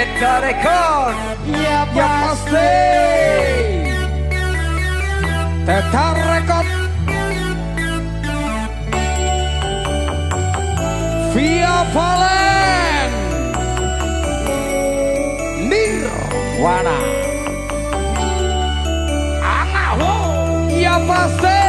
Peta Record ya, ya pasti. Peta Record. Via Valen. Nirwana Anak Ya pasti.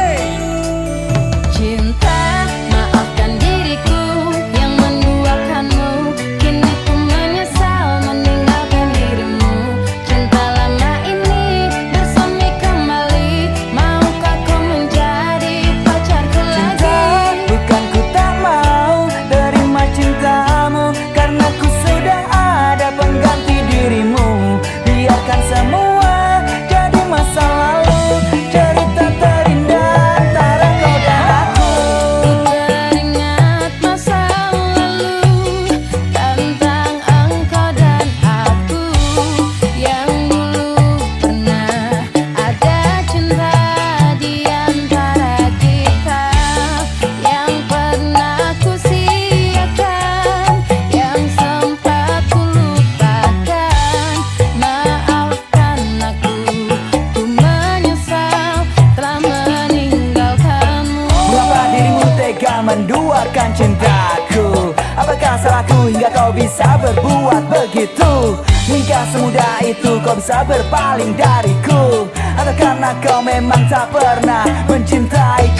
menawarkan cintaku. Apakah salahku hingga kau bisa berbuat begitu? Hingga semudah itu kau bisa berpaling dariku. Atau karena kau memang tak pernah mencintai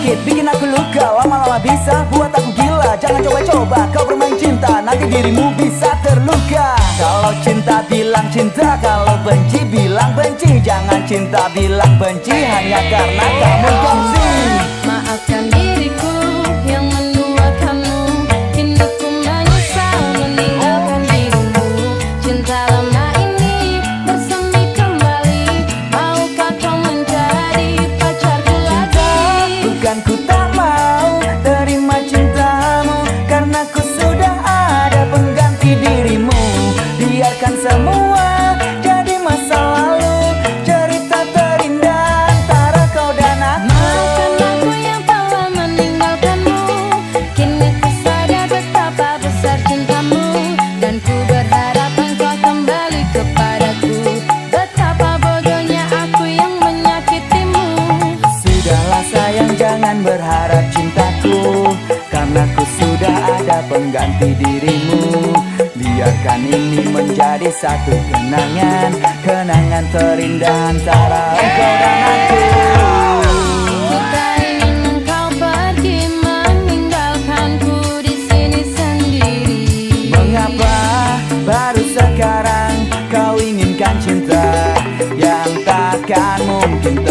sakit bikin aku luka. Lama-lama bisa buat aku gila. Jangan coba-coba kau bermain cinta. Nanti dirimu bisa terluka. Kalau cinta bilang cinta Kalau benci bilang benci. Jangan cinta bilang benci Hanya karena kamu gila mengganti dirimu. Biarkan ini menjadi satu kenangan. Kenangan terindah antara engkau dan aku. Sekarang kau inginkan cinta yang takkan mungkin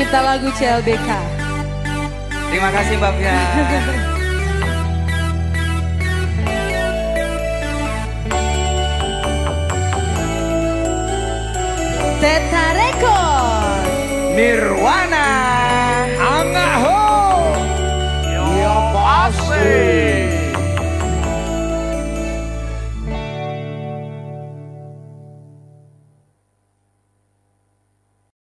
pencipta lagu CLBK. Terima kasih Mbak Pia. Teta Record Nirwana Angaho Yo iya, pasti